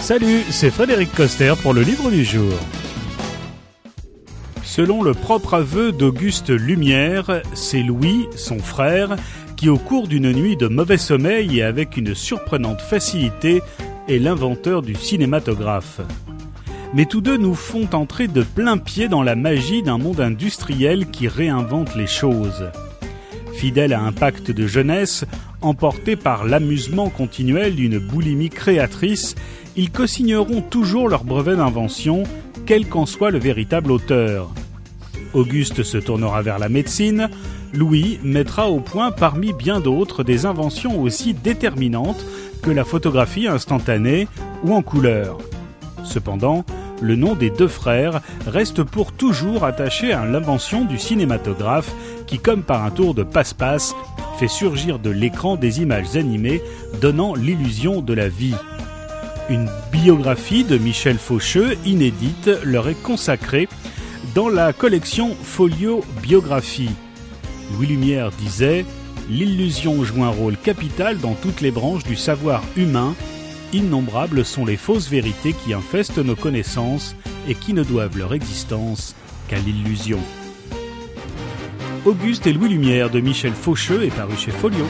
Salut, c'est Frédéric Coster pour le livre du jour. Selon le propre aveu d'Auguste Lumière, c'est Louis, son frère, qui au cours d'une nuit de mauvais sommeil et avec une surprenante facilité est l'inventeur du cinématographe. Mais tous deux nous font entrer de plein pied dans la magie d'un monde industriel qui réinvente les choses. Fidèles à un pacte de jeunesse, emportés par l'amusement continuel d'une boulimie créatrice, ils co-signeront toujours leur brevet d'invention, quel qu'en soit le véritable auteur. Auguste se tournera vers la médecine, Louis mettra au point parmi bien d'autres des inventions aussi déterminantes que la photographie instantanée ou en couleur. Cependant, le nom des deux frères reste pour toujours attaché à l'invention du cinématographe qui, comme par un tour de passe-passe, fait surgir de l'écran des images animées donnant l'illusion de la vie. Une biographie de Michel Faucheux, inédite, leur est consacrée dans la collection Folio Biographie. Louis Lumière disait L'illusion joue un rôle capital dans toutes les branches du savoir humain. Innombrables sont les fausses vérités qui infestent nos connaissances et qui ne doivent leur existence qu'à l'illusion. Auguste et Louis Lumière de Michel Faucheux est paru chez Folio.